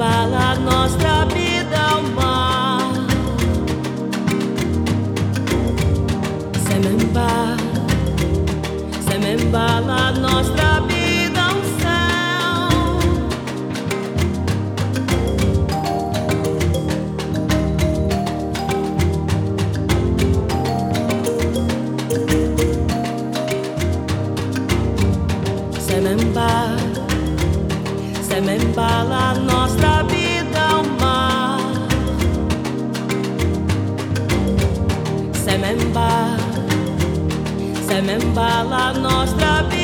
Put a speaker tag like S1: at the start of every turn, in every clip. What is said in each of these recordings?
S1: Semembala nostra vida ao mar. Semembala, semembala nostra vida ao céu. Semembala, semembala nostra vida ao mar. Semembala, semembala nostra vida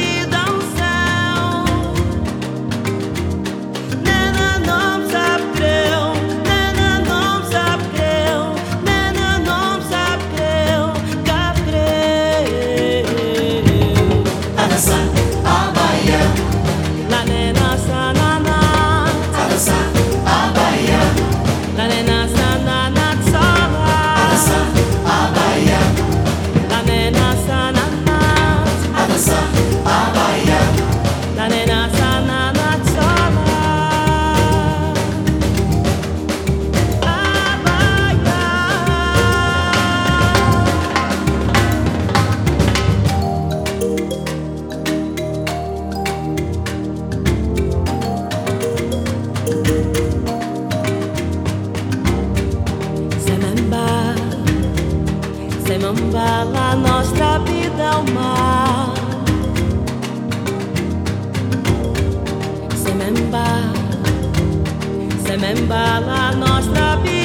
S1: semamba a nostra vida ao mar. Semamba, semamba a nostra vida